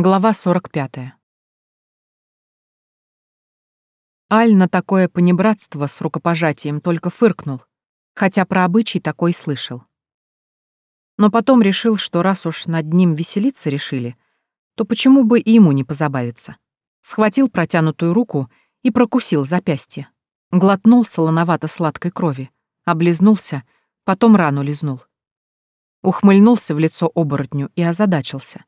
Глава 45. Аль на такое понебратство с рукопожатием только фыркнул, хотя про обычай такой слышал. Но потом решил, что раз уж над ним веселиться решили, то почему бы и ему не позабавиться. Схватил протянутую руку и прокусил запястье. Глотнул солоновато-сладкой крови, облизнулся, потом рану лизнул. Ухмыльнулся в лицо оборотню и озадачился.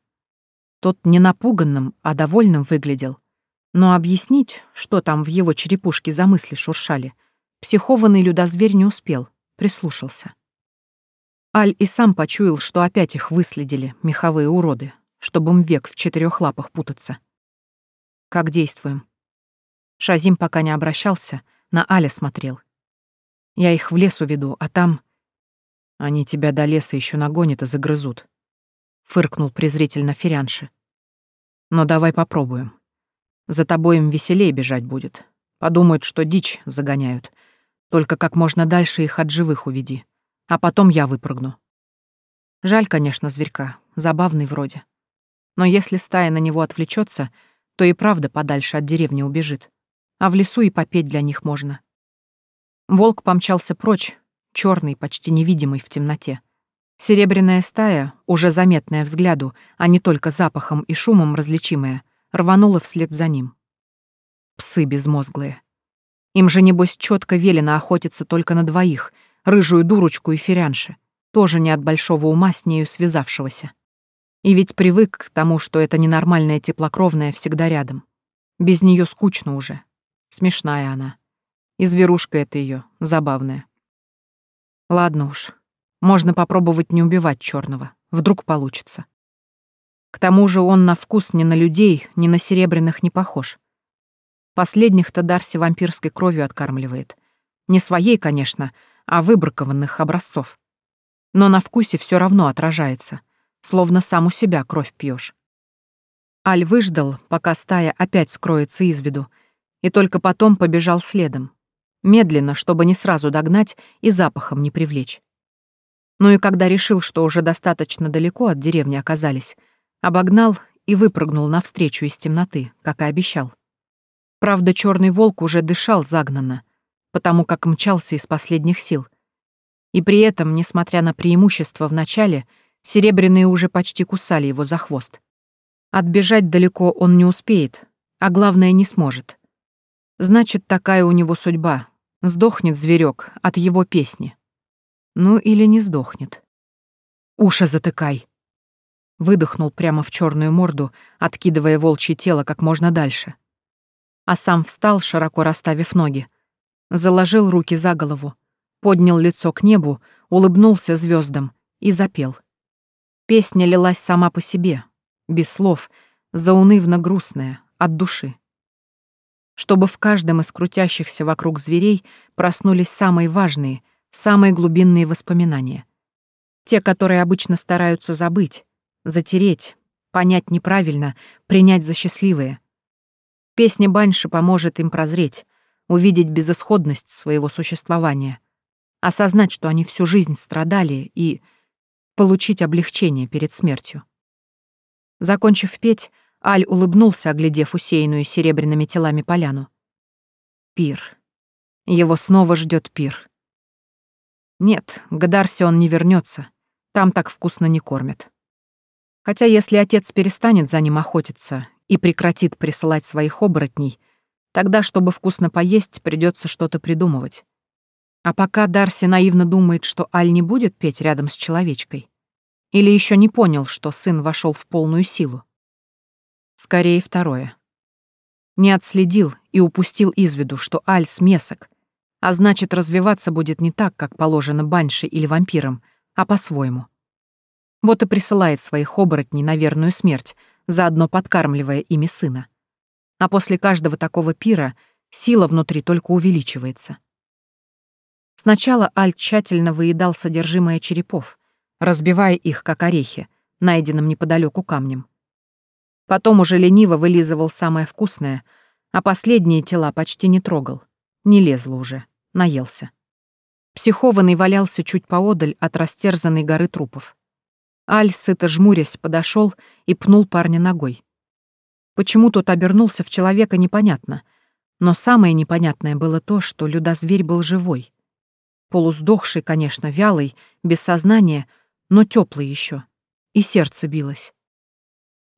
Тот не напуганным, а довольным выглядел. Но объяснить, что там в его черепушке за мысли шуршали, психованный людозверь не успел, прислушался. Аль и сам почуял, что опять их выследили, меховые уроды, чтобы им век в четырех лапах путаться. Как действуем? Шазим пока не обращался, на Аля смотрел. Я их в лес уведу, а там... Они тебя до леса еще нагонят и загрызут фыркнул презрительно Ферянши. Но давай попробуем. За тобой им веселее бежать будет. Подумают, что дичь загоняют. Только как можно дальше их от живых уведи. А потом я выпрыгну. Жаль, конечно, зверька. Забавный вроде. Но если стая на него отвлечется, то и правда подальше от деревни убежит. А в лесу и попеть для них можно. Волк помчался прочь, черный, почти невидимый в темноте. Серебряная стая, уже заметная взгляду, а не только запахом и шумом различимая, рванула вслед за ним. Псы безмозглые. Им же, небось, четко велено охотиться только на двоих, рыжую дурочку и ферянши, тоже не от большого ума с нею связавшегося. И ведь привык к тому, что эта ненормальная теплокровная всегда рядом. Без нее скучно уже. Смешная она. И зверушка это ее, забавная. Ладно уж, можно попробовать не убивать черного. Вдруг получится. К тому же он на вкус ни на людей, ни на серебряных не похож. Последних-то Дарси вампирской кровью откармливает. Не своей, конечно, а выбракованных образцов. Но на вкусе все равно отражается, словно сам у себя кровь пьешь. Аль выждал, пока стая опять скроется из виду, и только потом побежал следом. Медленно, чтобы не сразу догнать и запахом не привлечь. Ну и когда решил, что уже достаточно далеко от деревни оказались, обогнал и выпрыгнул навстречу из темноты, как и обещал. Правда, черный волк уже дышал загнанно, потому как мчался из последних сил. И при этом, несмотря на преимущество в начале, серебряные уже почти кусали его за хвост. Отбежать далеко он не успеет, а главное, не сможет. Значит, такая у него судьба. Сдохнет зверек от его песни. Ну или не сдохнет. «Уши затыкай!» Выдохнул прямо в черную морду, откидывая волчье тело как можно дальше. А сам встал, широко расставив ноги. Заложил руки за голову, поднял лицо к небу, улыбнулся звездам и запел. Песня лилась сама по себе, без слов, заунывно грустная, от души. Чтобы в каждом из крутящихся вокруг зверей проснулись самые важные, самые глубинные воспоминания. Те, которые обычно стараются забыть, затереть, понять неправильно, принять за счастливые. Песня Банши поможет им прозреть, увидеть безысходность своего существования, осознать, что они всю жизнь страдали и получить облегчение перед смертью. Закончив петь, Аль улыбнулся, оглядев усеянную серебряными телами поляну. Пир. Его снова ждет пир. Нет, к Дарсе он не вернется. Там так вкусно не кормят. Хотя если отец перестанет за ним охотиться и прекратит присылать своих оборотней, тогда, чтобы вкусно поесть, придется что-то придумывать. А пока Дарси наивно думает, что Аль не будет петь рядом с человечкой. Или еще не понял, что сын вошел в полную силу. Скорее второе. Не отследил и упустил из виду, что Аль смесок, а значит, развиваться будет не так, как положено банши или вампирам, а по-своему. Вот и присылает своих оборотней на верную смерть, заодно подкармливая ими сына. А после каждого такого пира сила внутри только увеличивается. Сначала Аль тщательно выедал содержимое черепов, разбивая их, как орехи, найденным неподалеку камнем. Потом уже лениво вылизывал самое вкусное, а последние тела почти не трогал, не лезло уже наелся. Психованный валялся чуть поодаль от растерзанной горы трупов. Аль, сыто жмурясь, подошел и пнул парня ногой. Почему тот обернулся в человека, непонятно. Но самое непонятное было то, что людозверь был живой. Полусдохший, конечно, вялый, без сознания, но теплый еще. И сердце билось.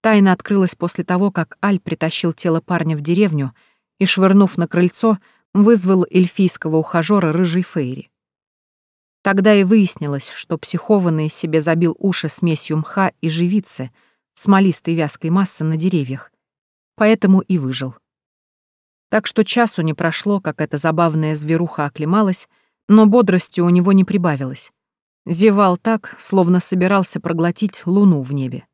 Тайна открылась после того, как Аль притащил тело парня в деревню и, швырнув на крыльцо, вызвал эльфийского ухажера рыжей Фейри. Тогда и выяснилось, что психованный себе забил уши смесью мха и живицы, смолистой вязкой массы на деревьях, поэтому и выжил. Так что часу не прошло, как эта забавная зверуха оклемалась, но бодрости у него не прибавилось. Зевал так, словно собирался проглотить луну в небе.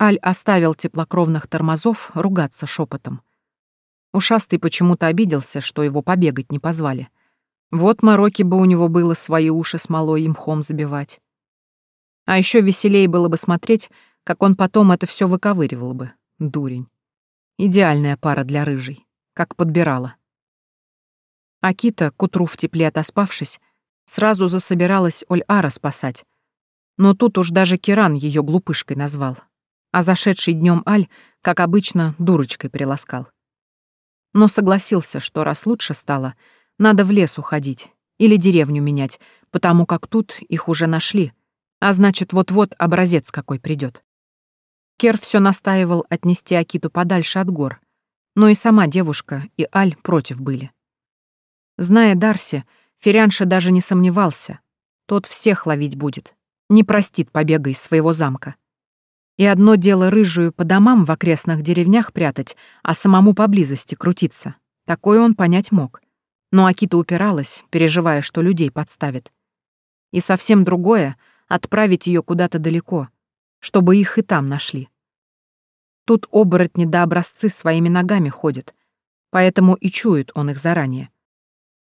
Аль оставил теплокровных тормозов ругаться шепотом. Ушастый почему-то обиделся, что его побегать не позвали. Вот мороки бы у него было свои уши смолой и мхом забивать. А еще веселее было бы смотреть, как он потом это все выковыривал бы, дурень. Идеальная пара для рыжей, как подбирала. Акита, к утру в тепле отоспавшись, сразу засобиралась Оль-Ара спасать. Но тут уж даже Киран ее глупышкой назвал, а зашедший днем Аль, как обычно, дурочкой приласкал. Но согласился, что раз лучше стало, надо в лес уходить или деревню менять, потому как тут их уже нашли, а значит, вот-вот образец какой придет. Кер все настаивал отнести Акиту подальше от гор, но и сама девушка, и Аль против были. Зная Дарси, Ферянша даже не сомневался. Тот всех ловить будет, не простит побега из своего замка. И одно дело рыжую по домам в окрестных деревнях прятать, а самому поблизости крутиться. Такое он понять мог. Но Акита упиралась, переживая, что людей подставит. И совсем другое — отправить ее куда-то далеко, чтобы их и там нашли. Тут оборотни да образцы своими ногами ходят, поэтому и чует он их заранее.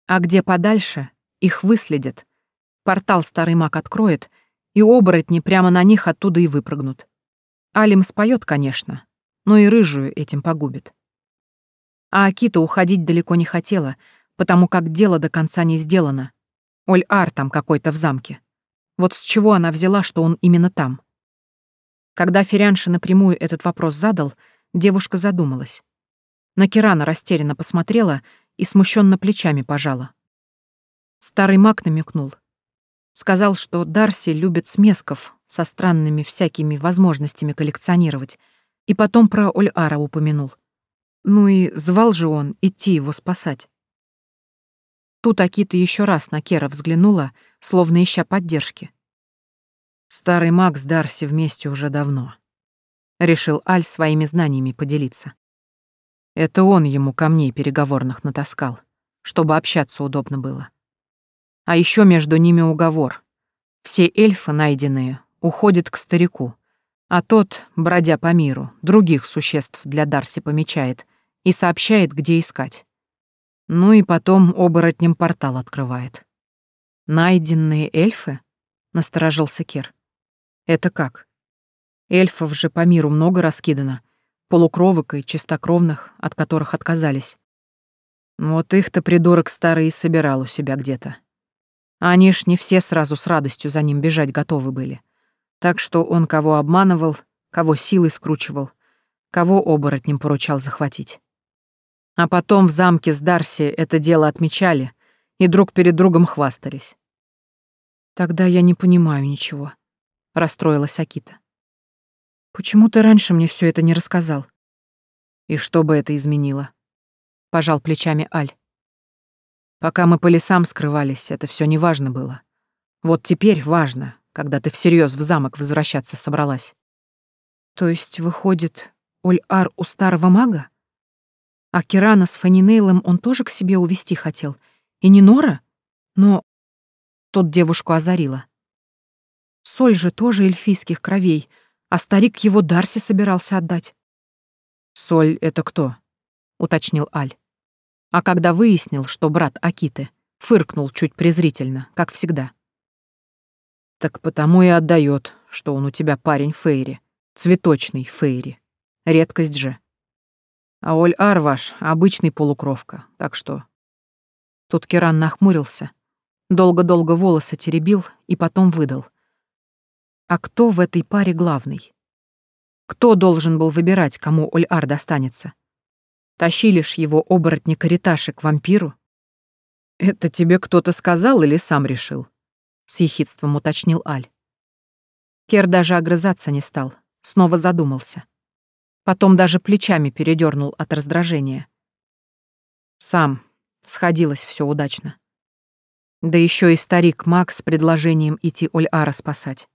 А где подальше, их выследят. Портал старый маг откроет, и оборотни прямо на них оттуда и выпрыгнут. Алим споет, конечно, но и рыжую этим погубит. А Акита уходить далеко не хотела, потому как дело до конца не сделано. Оль-Ар там какой-то в замке. Вот с чего она взяла, что он именно там? Когда Ферянша напрямую этот вопрос задал, девушка задумалась. На Кирана растерянно посмотрела и смущенно плечами пожала. Старый маг намекнул — Сказал, что Дарси любит смесков со странными всякими возможностями коллекционировать, и потом про Оль-Ара упомянул. Ну и звал же он идти его спасать. Тут Акита еще раз на Кера взглянула, словно ища поддержки. Старый маг с Дарси вместе уже давно. Решил Аль своими знаниями поделиться. Это он ему камней переговорных натаскал, чтобы общаться удобно было. А еще между ними уговор. Все эльфы, найденные, уходят к старику, а тот, бродя по миру, других существ для Дарси помечает и сообщает, где искать. Ну и потом оборотнем портал открывает. «Найденные эльфы?» — насторожился Кер. «Это как? Эльфов же по миру много раскидано, полукровок и чистокровных, от которых отказались. Вот их-то придурок старый собирал у себя где-то. Они ж не все сразу с радостью за ним бежать готовы были. Так что он кого обманывал, кого силой скручивал, кого оборотнем поручал захватить. А потом в замке с Дарси это дело отмечали и друг перед другом хвастались. «Тогда я не понимаю ничего», — расстроилась Акита. «Почему ты раньше мне все это не рассказал?» «И что бы это изменило?» — пожал плечами Аль. Пока мы по лесам скрывались, это все не важно было. Вот теперь важно, когда ты всерьез в замок возвращаться собралась. То есть, выходит, Оль-Ар у старого мага? А Кирана с Фанинейлом он тоже к себе увести хотел. И не Нора? Но... Тут девушку озарила. Соль же тоже эльфийских кровей, а старик его Дарси собирался отдать. «Соль — это кто?» — уточнил Аль. А когда выяснил, что брат Акиты, фыркнул чуть презрительно, как всегда. «Так потому и отдает, что он у тебя парень Фейри, цветочный Фейри. Редкость же. А Оль-Ар ваш — обычный полукровка, так что...» Тут Керан нахмурился, долго-долго волосы теребил и потом выдал. «А кто в этой паре главный?» Кто должен был выбирать, кому Оль-Ар достанется? Тащили ж его оборотни кариташи к вампиру? Это тебе кто-то сказал или сам решил? С ехидством уточнил Аль. Кер даже огрызаться не стал, снова задумался. Потом даже плечами передернул от раздражения. Сам. Сходилось все удачно. Да еще и старик Макс с предложением идти Оль-Ара спасать.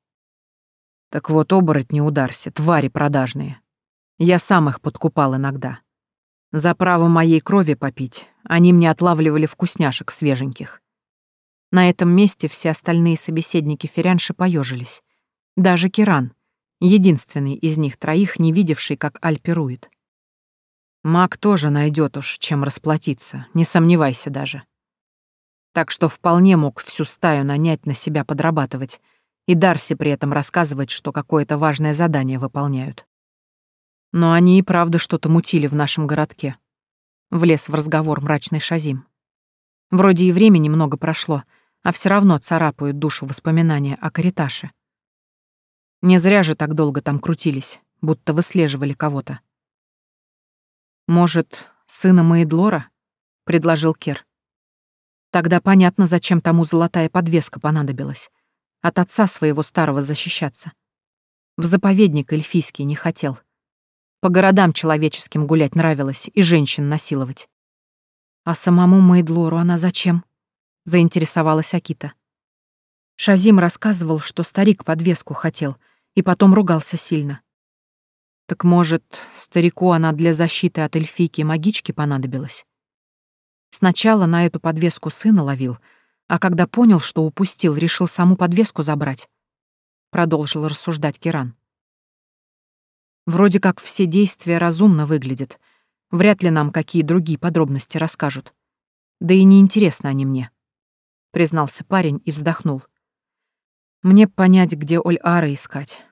Так вот, оборотни ударься, твари продажные. Я сам их подкупал иногда. За право моей крови попить они мне отлавливали вкусняшек свеженьких. На этом месте все остальные собеседники Ферянши поежились. Даже Киран, единственный из них троих, не видевший, как Аль пирует. Маг тоже найдет уж, чем расплатиться, не сомневайся даже. Так что вполне мог всю стаю нанять на себя подрабатывать, и Дарси при этом рассказывать, что какое-то важное задание выполняют. Но они и правда что-то мутили в нашем городке. Влез в разговор мрачный Шазим. Вроде и времени много прошло, а все равно царапают душу воспоминания о Кариташе. Не зря же так долго там крутились, будто выслеживали кого-то. «Может, сына Маэдлора?» — предложил Кер. Тогда понятно, зачем тому золотая подвеска понадобилась. От отца своего старого защищаться. В заповедник эльфийский не хотел — по городам человеческим гулять нравилось и женщин насиловать. А самому Мейдлору она зачем? Заинтересовалась Акита. Шазим рассказывал, что старик подвеску хотел, и потом ругался сильно. Так может, старику она для защиты от эльфийки магички понадобилась? Сначала на эту подвеску сына ловил, а когда понял, что упустил, решил саму подвеску забрать. Продолжил рассуждать Киран. Вроде как все действия разумно выглядят. Вряд ли нам какие другие подробности расскажут. Да и неинтересно они мне. Признался парень и вздохнул. Мне понять, где Оль-Ара искать.